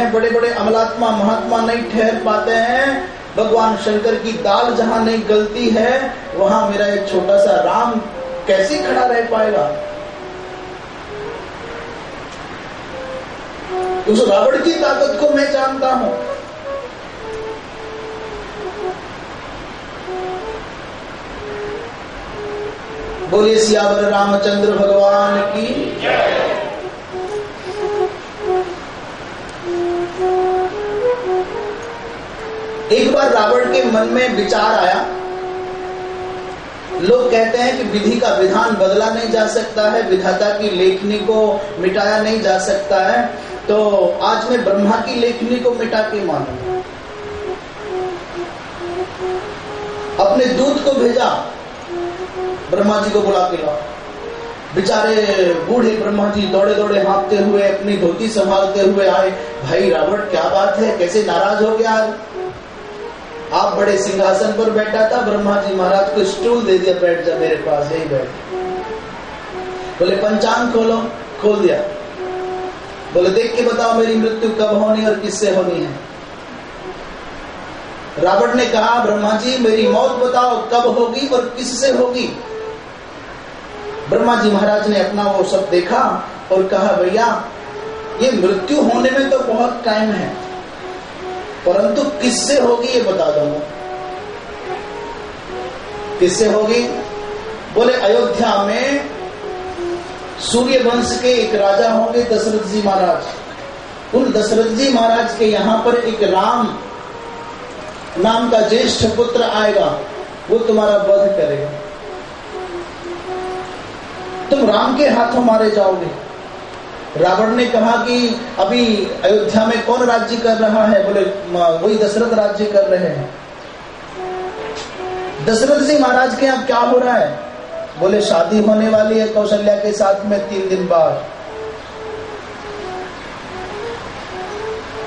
हैं बड़े बड़े अमलात्मा, महात्मा नहीं ठहर पाते हैं। भगवान शंकर की दाल जहाँ नहीं गलती है, वहाँ मेरा एक छोटा सा राम कैसे खड़ा रह पाएगा? उस रावण की ताकत को मैं जानता हूँ। बोले सियावर रामचंद्र भगवान की। एक बार रावण के मन में विचार आया। लोग कहते हैं कि विधि का विधान बदला नहीं जा सकता है, विधाता की लेखनी को मिटाया नहीं जा सकता है। तो आज मैं ब्रह्मा की लेखनी को मिटा के मानू। अपने दूत को भेजा। ब्रह्मा जी को बुला के लाओ। बेचारे बूढ़े ब्रह्मा जी दौड़े दौड़े हाँपते हुए, अपनी धोती संभालते हुए आए। भाई रावण, क्या बात है? कैसे नाराज़ हो गया? आप बड़े सिंहासन पर बैठा था, ब्रह्मा जी महाराज को स्टूल दे दिया, बैठ जा मेरे पास, यही बैठ। बोले, पंचांग खोलो, खोल दिया। बोले, देख के बताओ मेरी मृत्यु कब होनी और किससे होनी है। रावण ने कहा, ब्रह्मा जी, मेरी मौत बताओ, कब होगी और किससे होगी? ब्रह्मा जी महाराज ने अपना वो सब देखा और कहा, भैया, ये मृत्यु होने में तो बहुत टाइम है। परंतु किससे होगी ये बता दो किससे होगी? बोले, अयोध्या में सूर्य वंश के एक राजा होंगे दशरथ जी महाराज। उन दशरथ जी महाराज के यहाँ पर एक राम नाम का ज्येष्ठ पुत्र आएगा, वो तुम्हारा वध करेगा। तुम राम के हाथों मारे जाओगे। रावण ने कहा कि अभी अयोध्या में कौन राज्य कर रहा है? बोले वही दशरथ राज्य कर रहे हैं। दशरथ जी महाराज के यहाँ क्या हो रहा है? बोले, शादी होने वाली है कौशल्या के साथ में तीन दिन बाद।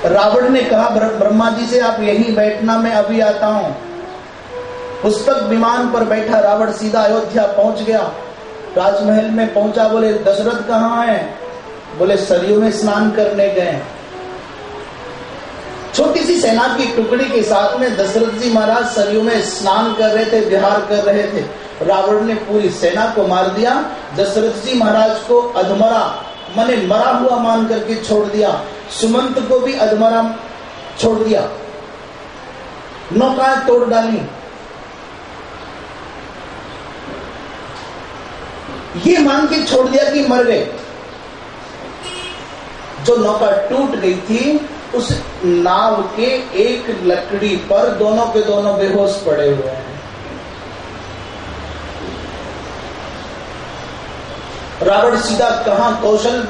रावण ने कहा ब्रह्मा जी से आप यहीं बैठना, मैं अभी आता हूँ। पुस्तक विमान पर बैठा रावण सीधा अयोध्या पहुँच गया। राजमहल में पहुँचा, बोले, दशरथ कहाँ है? बोले सरयू में स्नान करने गए छोटी सी सेना की टुकड़ी के साथ में दशरथ जी महाराज सरयू में स्नान कर रहे थे, विहार कर रहे थे। रावण ने पूरी सेना को मार दिया, दशरथ जी महाराज को अधमरा, मने मरा हुआ मान करके छोड़ दिया, सुमंत को भी अधमरा छोड़ दिया। नौकाएँ तोड़ डाली। ये मान के छोड़ दिया कि मर गए। जो नौका टूट गई थी, उस नाव के एक लकड़ी पर दोनों के दोनों बेहोश पड़े हुए हैं। रावण सीधा कहा कौशल,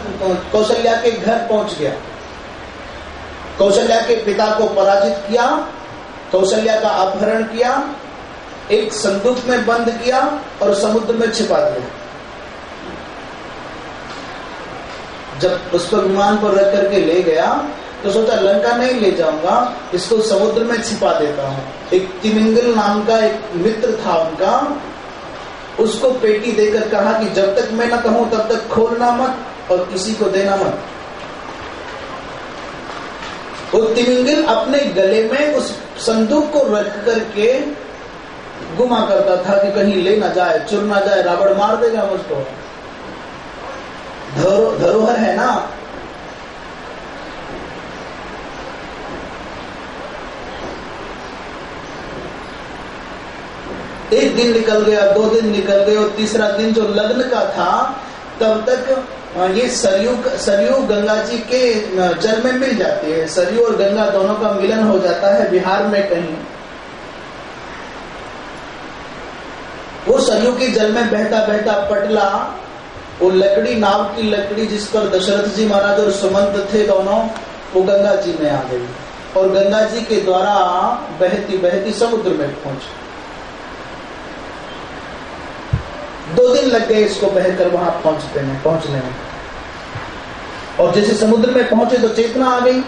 कौशल्या के घर पहुँच गया। कौशल्या के पिता को पराजित किया, कौशल्या का अपहरण किया, एक संदूक में बंद किया और समुद्र में छिपा दिया। जब उसको विमान पर रख करके ले गया तो सोचा, लंका नहीं ले जाऊँगा, इसको समुद्र में छिपा देता हूँ। एक तिमिंगल नाम का एक मित्र था उनका। उसको पेटी देकर कहा कि जब तक मैं ना कहूँ, तब तक खोलना मत और किसी को देना मत। वो तिमिंगल अपने गले में उस संदूक को रख करके गुमा करता था कि कहीं ले ना जाए, चुर ना जाए, रावण मार देगा मुझको। धरोहर है ना? एक दिन निकल गया, दो दिन निकल गए और तीसरा दिन जो लग्न का था, तब तक ये सरयू सरयू गंगा जी के जल में मिल जाती है। सरयू और गंगा दोनों का मिलन हो जाता है बिहार में कहीं। वो सरयू के जल में बहता बहता पटला वो लकड़ी नाव की लकड़ी जिस पर दशरथ जी महाराज और सुमंत थे दोनों, वो गंगा जी में आ गई। और गंगा जी के द्वारा बहती बहती समुद्र में पहुँच। दो दिन लग गए इसको बहकर वहाँ पहुँचते में पहुँचने में। और जैसे समुद्र में पहुँचे तो चेतना आ गई।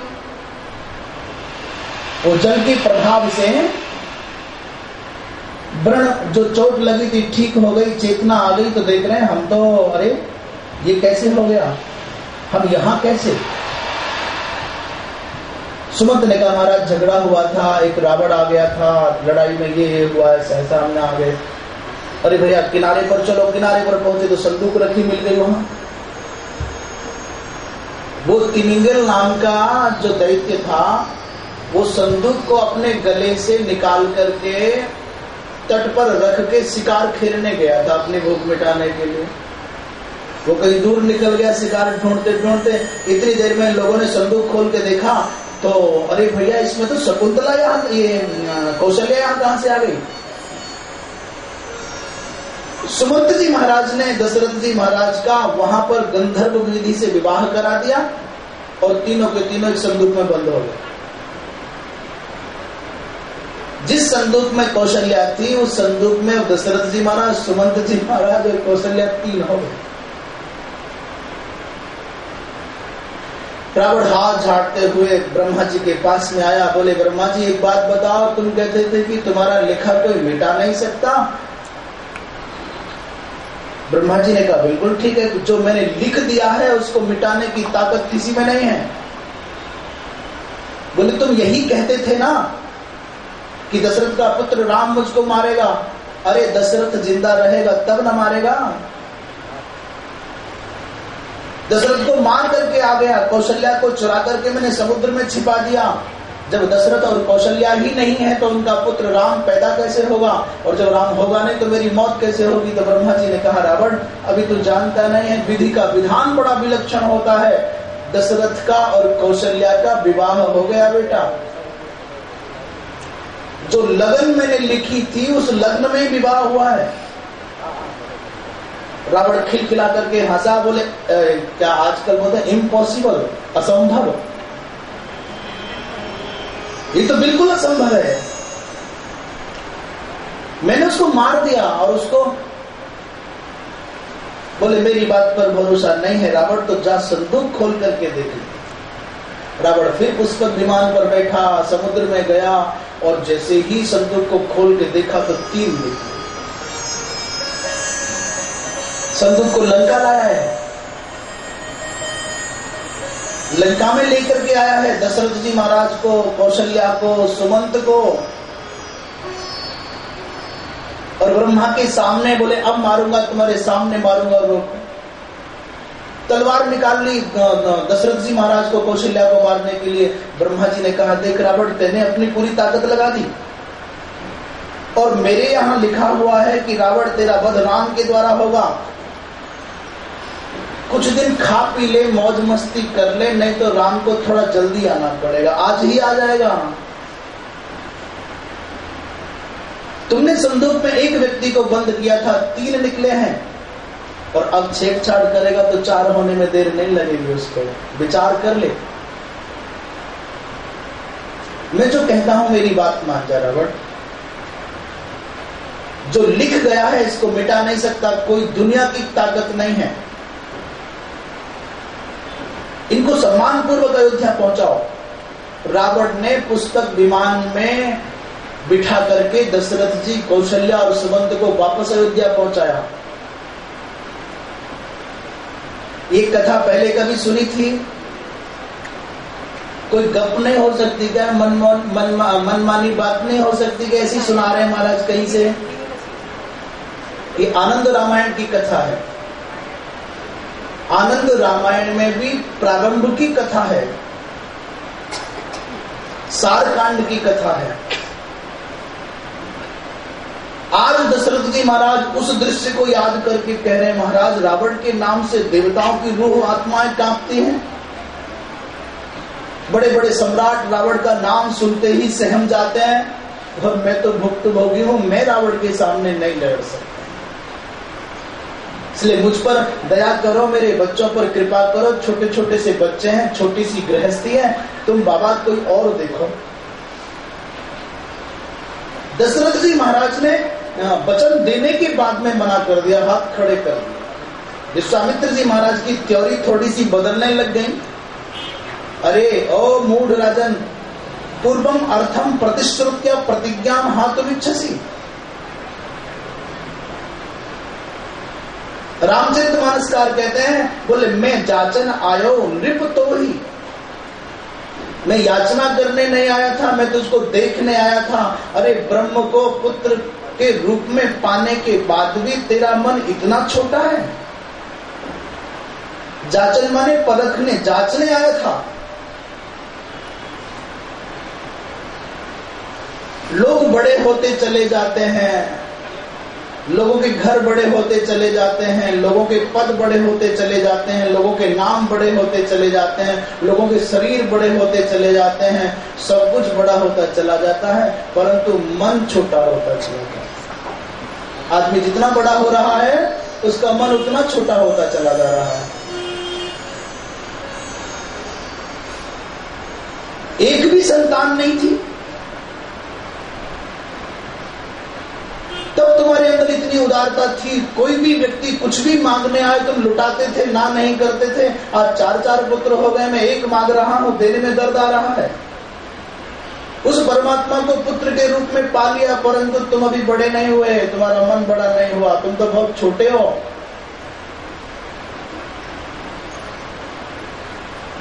वो जल के प्रभाव से व्रण जो चोट लगी थी, ठीक हो गई, चेतना आ गई तो देख रहे हैं, हम तो अरे, ये कैसे हो गया? हम यहाँ कैसे? सुमंत ने कहा, महाराज, झगड़ा हुआ था, एक रावण आ गया था, लड़ाई में ये हुआ है, सहसा हमने आ गए। अरे भैया, किनारे पर चलो, किनारे पर पहुँचे तो संदूक रखी मिल गई वहाँ। वो तिमिंगल नाम का जो दैत्य था, वो संदूक को अपने गले से निकाल करके तट पर रख के शिकार खेलने गया था अपनी भूख मिटाने के लिए। वो कहीं दूर निकल गया शिकार ढूंढते ढूंढते। इतनी देर में लोगों ने संदूक खोल के देखा तो अरे भैया, इसमें तो शकुंतला यहाँ, ये कौशल्या यहाँ कहाँ से आ गई? सुमंत जी महाराज ने दशरथ जी महाराज का वहाँ पर गंधर्व विधि से विवाह करा दिया और तीनों के तीनों एक संदूक में बंद हो गए जिस संदूक में कौशल्या थी उस संदूक में दशरथ जी महाराज, सुमंत जी महाराज और कौशल्या तीन हो गए। रावण हाथ झाड़ते हुए ब्रह्मा जी के पास में आया, बोले, ब्रह्मा जी, एक बात बताओ, तुम कहते थे कि तुम्हारा लिखा कोई मिटा नहीं सकता? ब्रह्मा जी ने कहा, बिल्कुल ठीक है, जो मैंने लिख दिया है, उसको मिटाने की ताकत किसी में नहीं है। बोले, तुम यही कहते थे ना कि दशरथ का पुत्र राम मुझको मारेगा। अरे, दशरथ ज़िंदा रहेगा, तब न मारेगा। दशरथ को मार करके आ गया, कौशल्या को चुरा करके मैंने समुद्र में छिपा दिया। जब दशरथ और कौशल्या ही नहीं है तो उनका पुत्र राम पैदा कैसे होगा? और जब राम होगा नहीं तो मेरी मौत कैसे होगी? तो ब्रह्मा जी ने कहा, रावण, अभी तू जानता नहीं है, विधि का विधान बड़ा विलक्षण होता है। दशरथ का और कौशल्या का विवाह हो गया, बेटा। जो लगन मैंने लिखी थी उस लग्न में विवाह हुआ है। रावण खिलखिला करके हंसा बोले ए, क्या आजकल बोलते इम्पॉसिबल असंभव। ये तो बिल्कुल असंभव है। मैंने उसको मार दिया और उसको बोले मेरी बात पर भरोसा नहीं है रावण तो जा संदूक खोल करके देख रावण फिर पुष्पक विमान पर बैठा समुद्र में गया और जैसे ही संदूक को खोल के देखा तो तीन देखा संदूक को लंका लाया है। लंका में लेकर के आया है दशरथ जी महाराज को, कौशल्या को, सुमंत को। और ब्रह्मा के सामने बोले, अब मारूँगा, तुम्हारे सामने मारूँगा रोक तलवार निकाल ली दशरथ जी महाराज को कौशल्या को मारने के लिए ब्रह्मा जी ने कहा, देख रावण, तेने अपनी पूरी ताकत लगा दी। और मेरे यहाँ लिखा हुआ है कि रावण तेरा वध राम के द्वारा होगा। कुछ दिन खा पी ले, मौज मस्ती कर ले, नहीं तो राम को थोड़ा जल्दी आना पड़ेगा। आज ही आ जाएगा। तुमने संदूक में एक व्यक्ति को बंद किया था, तीन निकले हैं। और अब छेड़छाड़ करेगा तो चार होने में देर नहीं लगेगी उसको। विचार कर ले। मैं जो कहता हूँ, मेरी बात मान जा रहा जो लिख गया है, इसको मिटा नहीं सकता, कोई दुनिया की ताकत नहीं है। इनको सम्मान पूर्वक अयोध्या पहुंचाओ। रावण ने पुस्तक विमान में बिठा करके दशरथ जी कौशल्या और सुमंत को वापस अयोध्या पहुँचाया। ये कथा पहले कभी सुनी थी? कोई गप नहीं हो सकती क्या? मन मन मनमानी बात नहीं हो सकती क्या? ऐसी सुना रहे महाराज कहीं से? ये आनंद रामायण की कथा है। आनंद रामायण में भी प्रारंभ की कथा है। सारकांड की कथा है। आज दशरथ जी महाराज उस दृश्य को याद करके कह रहे हैं, महाराज, रावण के नाम से देवताओं की रूह आत्माएँ कांपती हैं। बड़े बड़े सम्राट रावण का नाम सुनते ही सहम जाते हैं और मैं तो भुक्त भोगी हूँ, मैं रावण के सामने नहीं लड़ सकता। इसलिए मुझ पर दया करो, मेरे बच्चों पर कृपा करो छोटे छोटे से बच्चे हैं छोटी सी गृहस्थी है, तुम बाबा कोई और देखो। दशरथ जी महाराज ने वचन देने के बाद में मना कर दिया, हाथ खड़े कर दिया विश्वामित्र जी महाराज की त्योरी थोड़ी सी बदलने लग गई। अरे, ओ मूढ़ राजन, पूर्वम अर्थम प्रतिश्रुत्य प्रतिज्ञा हाथ इच्छसी रामचरित मानसकार कहते हैं, बोले, मैं जाचन आयो, नृप तो ही मैं याचना करने नहीं आया था, मैं तुझको देखने आया था। अरे, ब्रह्म को पुत्र के रूप में पाने के बाद भी तेरा मन इतना छोटा है? जाचन माने परखने जांचने आया था। लोग बड़े होते चले जाते हैं। लोगों के घर बड़े होते चले जाते हैं, लोगों के पद बड़े होते चले जाते हैं, लोगों के नाम बड़े होते चले जाते हैं, लोगों के शरीर बड़े होते चले जाते हैं, सब कुछ बड़ा होता चला जाता है, परंतु मन छोटा होता चला जाता है। आदमी जितना बड़ा हो रहा है, उसका मन उतना छोटा होता चला जा रहा है। एक भी संतान नहीं थी। तब तुम्हारे अंदर इतनी उदारता थी, कोई भी व्यक्ति कुछ भी मांगने आए तुम लुटाते थे, ना नहीं करते थे। आज चार चार पुत्र हो गए, मैं एक मांग रहा हूँ, देने में दर्द आ रहा है। उस परमात्मा को पुत्र के रूप में पा लिया, परंतु तुम अभी बड़े नहीं हुए तुम्हारा मन बड़ा नहीं हुआ, तुम तो बहुत छोटे हो।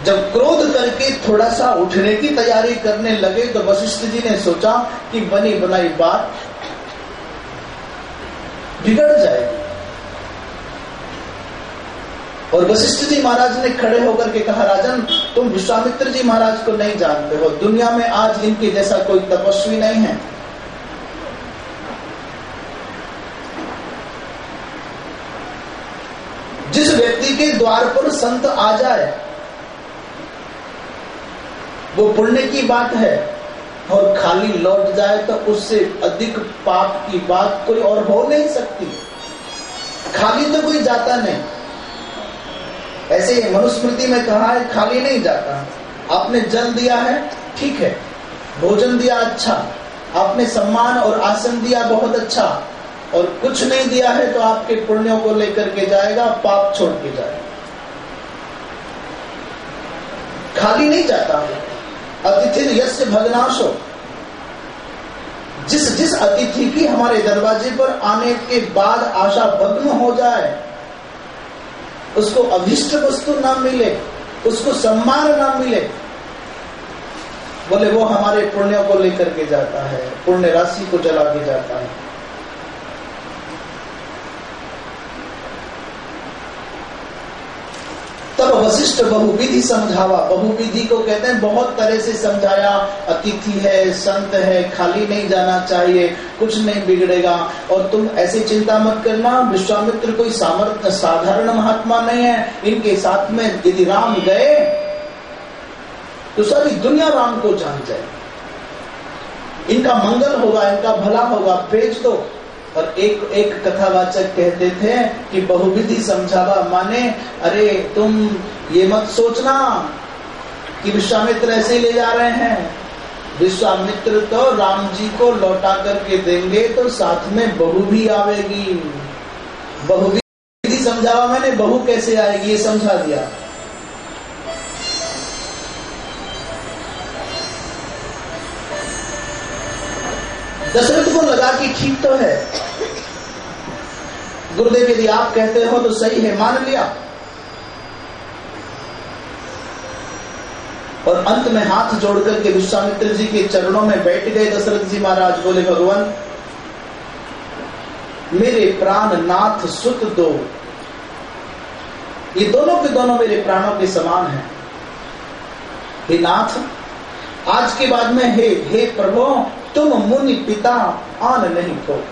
जब क्रोध करके थोड़ा सा उठने की तैयारी करने लगे तो वशिष्ठ जी ने सोचा कि बनी बनाई बात बिगड़ जाएगी। और वशिष्ठ जी महाराज ने खड़े होकर के कहा, राजन, तुम विश्वामित्र जी महाराज को नहीं जानते हो। दुनिया में आज इनके जैसा कोई तपस्वी नहीं है। जिस व्यक्ति के द्वार पर संत आ जाए, वो पुण्य की बात है। और खाली लौट जाए तो उससे अधिक पाप की बात कोई और हो नहीं सकती। खाली तो कोई जाता नहीं। ऐसे ही मनुस्मृति में कहा है, खाली नहीं जाता। आपने जल दिया है, ठीक है। भोजन दिया अच्छा। आपने सम्मान और आसन दिया बहुत अच्छा। और कुछ नहीं दिया है तो आपके पुण्यों को लेकर के जाएगा, पाप छोड़ के जाएगा। खाली नहीं जाता अतिथि यश भगनाशो जिस जिस अतिथि की हमारे दरवाजे पर आने के बाद आशा भग्न हो जाए, उसको अभिष्ट वस्तु ना मिले, उसको सम्मान ना मिले, बोले वो हमारे पुण्यों को लेकर के जाता है, पुण्य राशि को जला के जाता है। तब वशिष्ठ बहुविधि समझावा। बहुविधि को कहते हैं, बहुत तरह से समझाया। अतिथि है, संत है, खाली नहीं जाना चाहिए, कुछ नहीं बिगड़ेगा। और तुम ऐसी चिंता मत करना, विश्वामित्र कोई सामर्थ्य साधारण महात्मा नहीं है। इनके साथ में यदि राम गए तो सारी दुनिया राम को जान जाए। इनका मंगल होगा, इनका भला होगा, भेज दो। और एक एक कथावाचक कहते थे कि बहुविधि समझावा माने, अरे, तुम ये मत सोचना कि विश्वामित्र ऐसे ले जा रहे हैं। विश्वामित्र तो राम जी को लौटा करके देंगे तो साथ में बहु भी आवेगी। बहुविधि समझावा मैंने, बहु कैसे आएगी? ये समझा दिया। दशरथ को लगा कि ठीक तो है। गुरुदेव, यदि आप कहते हो तो सही है, मान लिया। और अंत में हाथ जोड़कर के विश्वामित्र जी के चरणों में बैठ गए। दशरथ जी महाराज बोले, भगवान, मेरे प्राण नाथ सुत दो। ये दोनों के दोनों मेरे प्राणों के समान हैं। हे नाथ, आज के बाद में हे हे प्रभु तुम मुनि पिता आन नहीं हो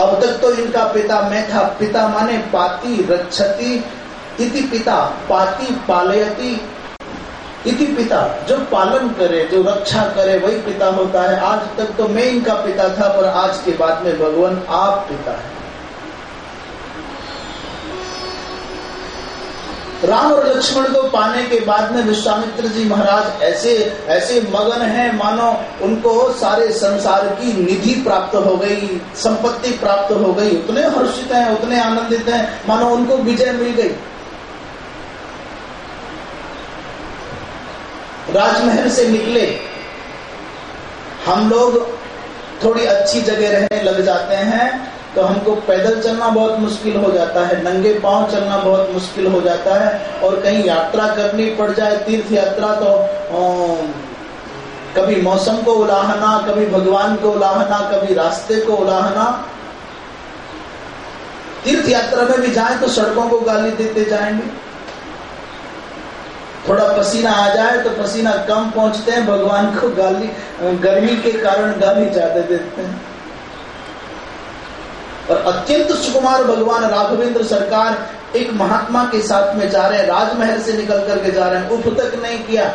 अब तक तो इनका पिता मैं था, पिता माने पाती रक्षति, इति पिता पाती पालयती। इति पिता जो पालन करे, जो रक्षा करे, वही पिता होता है। आज तक तो मैं इनका पिता था, पर आज के बाद में भगवान आप पिता है। राम और लक्ष्मण को पाने के बाद में विश्वामित्र जी महाराज ऐसे ऐसे मगन हैं, मानो उनको सारे संसार की निधि प्राप्त हो गई, संपत्ति प्राप्त हो गई। उतने हर्षित हैं, उतने आनंदित हैं, मानो उनको विजय मिल गई। राजमहल से निकले, हम लोग थोड़ी अच्छी जगह रहने लग जाते हैं। तो हमको पैदल चलना बहुत मुश्किल हो जाता है, नंगे पाँव चलना बहुत मुश्किल हो जाता है और कहीं यात्रा करनी पड़ जाए, तीर्थ यात्रा तो कभी मौसम को उलाहना, कभी भगवान को उलाहना, कभी रास्ते को उलाहना। तीर्थ यात्रा में भी जाए तो सड़कों को गाली देते जाएँगे। थोड़ा पसीना आ जाए तो पसीना कम पहुँचते हैं, भगवान को गाली, गर्मी के कारण गाली ज़्यादा देते हैं। और अत्यंत सुकुमार भगवान राघवेंद्र सरकार एक महात्मा के साथ में जा रहे हैं, राजमहल से निकल करके जा रहे हैं। उप तक नहीं किया।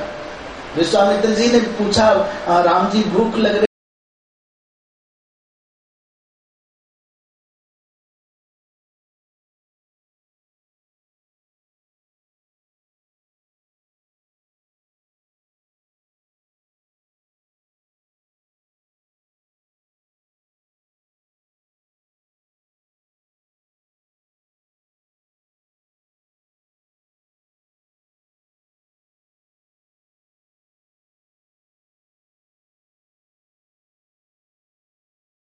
विश्वामित्र जी ने पूछा राम जी, भूख लग